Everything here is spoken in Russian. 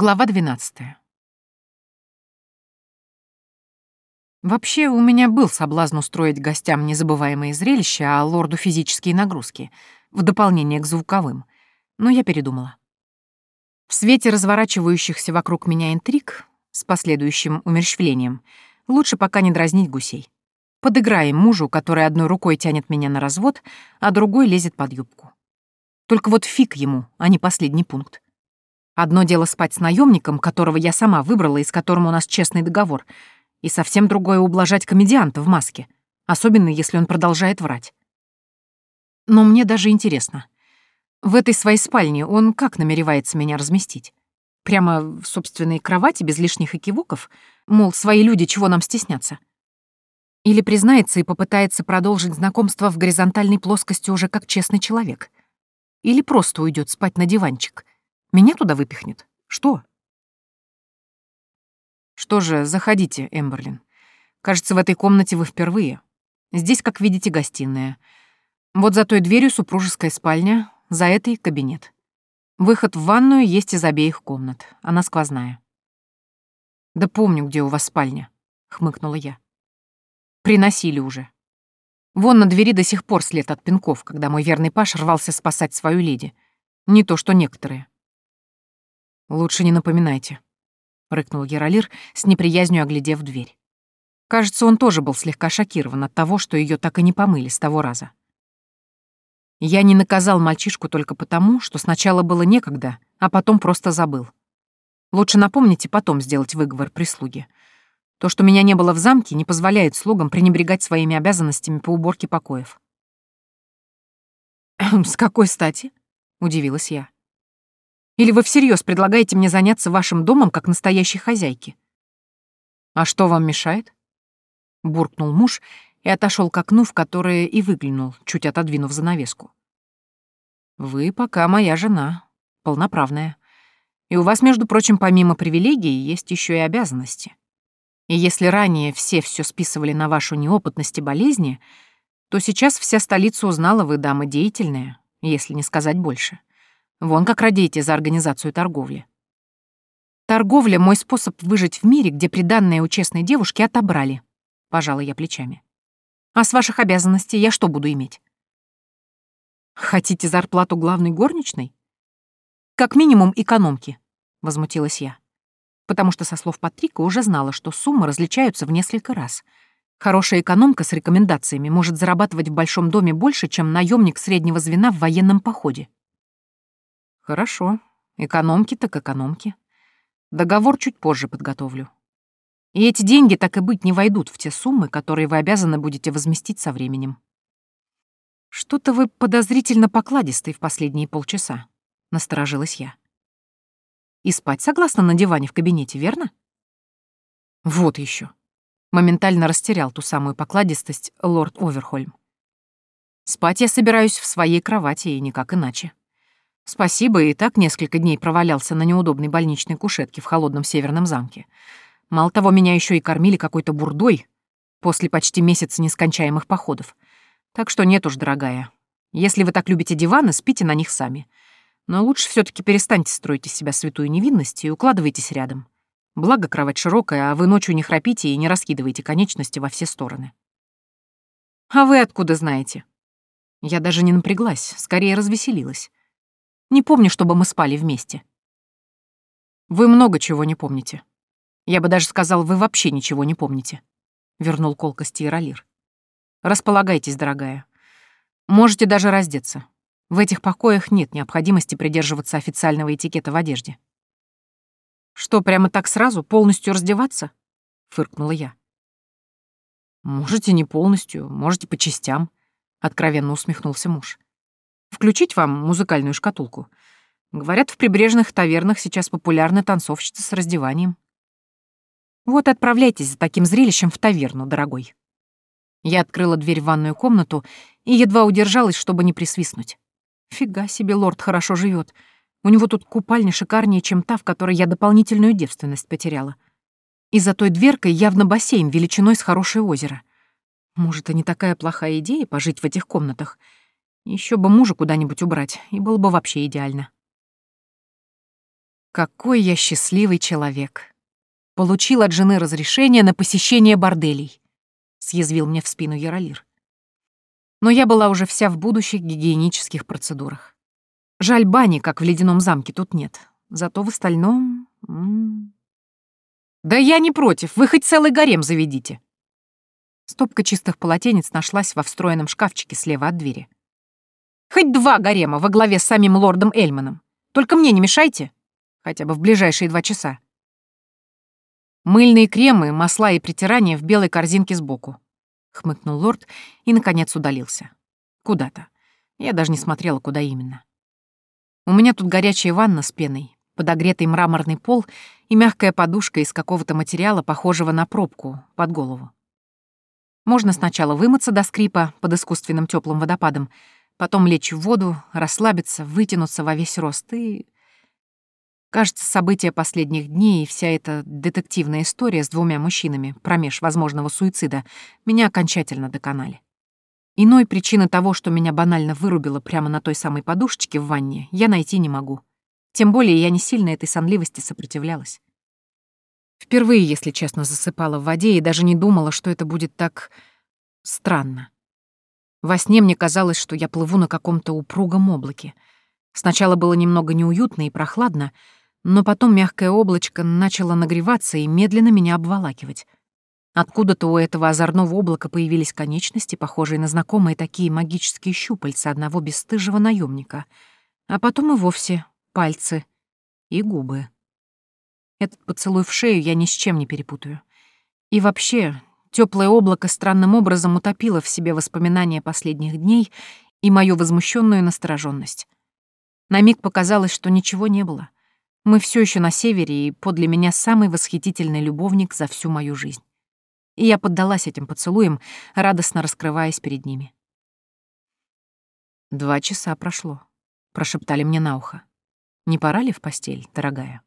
Глава 12. Вообще, у меня был соблазн устроить гостям незабываемые зрелища, а лорду физические нагрузки, в дополнение к звуковым, но я передумала. В свете разворачивающихся вокруг меня интриг с последующим умерщвлением лучше пока не дразнить гусей. Подыграем мужу, который одной рукой тянет меня на развод, а другой лезет под юбку. Только вот фиг ему, а не последний пункт. Одно дело спать с наемником, которого я сама выбрала и с которым у нас честный договор, и совсем другое — ублажать комедианта в маске, особенно если он продолжает врать. Но мне даже интересно. В этой своей спальне он как намеревается меня разместить? Прямо в собственной кровати, без лишних экивоков? Мол, свои люди, чего нам стесняться? Или признается и попытается продолжить знакомство в горизонтальной плоскости уже как честный человек? Или просто уйдет спать на диванчик — меня туда выпихнет? Что? Что же, заходите, Эмберлин. Кажется, в этой комнате вы впервые. Здесь, как видите, гостиная. Вот за той дверью супружеская спальня, за этой — кабинет. Выход в ванную есть из обеих комнат. Она сквозная. «Да помню, где у вас спальня», — хмыкнула я. «Приносили уже. Вон на двери до сих пор след от пинков, когда мой верный паш рвался спасать свою леди. Не то, что некоторые. «Лучше не напоминайте», — рыкнул Яролир, с неприязнью оглядев дверь. Кажется, он тоже был слегка шокирован от того, что ее так и не помыли с того раза. Я не наказал мальчишку только потому, что сначала было некогда, а потом просто забыл. Лучше напомните потом сделать выговор прислуги. То, что меня не было в замке, не позволяет слугам пренебрегать своими обязанностями по уборке покоев. «С какой стати?» — удивилась я. Или вы всерьез предлагаете мне заняться вашим домом как настоящей хозяйки? А что вам мешает? Буркнул муж и отошел к окну, в которое и выглянул, чуть отодвинув занавеску. Вы пока моя жена, полноправная. И у вас, между прочим, помимо привилегий, есть еще и обязанности. И если ранее все все списывали на вашу неопытность и болезни, то сейчас вся столица узнала, вы дама деятельная, если не сказать больше. Вон как радеете за организацию торговли. Торговля — мой способ выжить в мире, где приданное у честной девушки отобрали. Пожала я плечами. А с ваших обязанностей я что буду иметь? Хотите зарплату главной горничной? Как минимум экономки, возмутилась я. Потому что со слов Патрика уже знала, что суммы различаются в несколько раз. Хорошая экономка с рекомендациями может зарабатывать в большом доме больше, чем наемник среднего звена в военном походе. Хорошо. Экономки так экономки. Договор чуть позже подготовлю. И эти деньги так и быть не войдут в те суммы, которые вы обязаны будете возместить со временем. Что-то вы подозрительно покладистый в последние полчаса, насторожилась я. И спать согласно на диване в кабинете, верно? Вот еще. Моментально растерял ту самую покладистость лорд Оверхольм. Спать я собираюсь в своей кровати и никак иначе. Спасибо, и так несколько дней провалялся на неудобной больничной кушетке в холодном северном замке. Мало того, меня еще и кормили какой-то бурдой после почти месяца нескончаемых походов. Так что нет уж, дорогая. Если вы так любите диваны, спите на них сами. Но лучше все таки перестаньте строить из себя святую невинность и укладывайтесь рядом. Благо, кровать широкая, а вы ночью не храпите и не раскидываете конечности во все стороны. А вы откуда знаете? Я даже не напряглась, скорее развеселилась. Не помню, чтобы мы спали вместе. Вы много чего не помните. Я бы даже сказал, вы вообще ничего не помните. Вернул колкости Иролир. Располагайтесь, дорогая. Можете даже раздеться. В этих покоях нет необходимости придерживаться официального этикета в одежде. Что, прямо так сразу, полностью раздеваться? Фыркнула я. Можете не полностью, можете по частям, откровенно усмехнулся муж. Включить вам музыкальную шкатулку? Говорят, в прибрежных тавернах сейчас популярны танцовщицы с раздеванием. Вот отправляйтесь за таким зрелищем в таверну, дорогой. Я открыла дверь в ванную комнату и едва удержалась, чтобы не присвистнуть. Фига себе, лорд хорошо живет. У него тут купальня шикарнее, чем та, в которой я дополнительную девственность потеряла. И за той дверкой явно бассейн величиной с хорошее озеро. Может, и не такая плохая идея пожить в этих комнатах — еще бы мужа куда-нибудь убрать, и было бы вообще идеально. Какой я счастливый человек. Получил от жены разрешение на посещение борделей, съязвил мне в спину Яролир. Но я была уже вся в будущих гигиенических процедурах. Жаль, бани, как в ледяном замке, тут нет. Зато в остальном... М -м. Да я не против, вы хоть целый гарем заведите. Стопка чистых полотенец нашлась во встроенном шкафчике слева от двери. Хоть два гарема во главе с самим лордом Эльманом. Только мне не мешайте. Хотя бы в ближайшие два часа. Мыльные кремы, масла и притирания в белой корзинке сбоку. Хмыкнул лорд и, наконец, удалился. Куда-то. Я даже не смотрела, куда именно. У меня тут горячая ванна с пеной, подогретый мраморный пол и мягкая подушка из какого-то материала, похожего на пробку, под голову. Можно сначала вымыться до скрипа под искусственным теплым водопадом, потом лечь в воду, расслабиться, вытянуться во весь рост и... Кажется, события последних дней и вся эта детективная история с двумя мужчинами промеж возможного суицида меня окончательно доконали. Иной причины того, что меня банально вырубило прямо на той самой подушечке в ванне, я найти не могу. Тем более я не сильно этой сонливости сопротивлялась. Впервые, если честно, засыпала в воде и даже не думала, что это будет так... странно. Во сне мне казалось, что я плыву на каком-то упругом облаке. Сначала было немного неуютно и прохладно, но потом мягкое облачко начало нагреваться и медленно меня обволакивать. Откуда-то у этого озорного облака появились конечности, похожие на знакомые такие магические щупальца одного бесстыжего наемника, а потом и вовсе пальцы и губы. Этот поцелуй в шею я ни с чем не перепутаю. И вообще, теплое облако странным образом утопило в себе воспоминания последних дней и мою возмущенную настороженность. На миг показалось, что ничего не было. Мы все еще на севере, и подле меня самый восхитительный любовник за всю мою жизнь. И я поддалась этим поцелуям, радостно раскрываясь перед ними. «Два часа прошло», — прошептали мне на ухо. «Не пора ли в постель, дорогая?»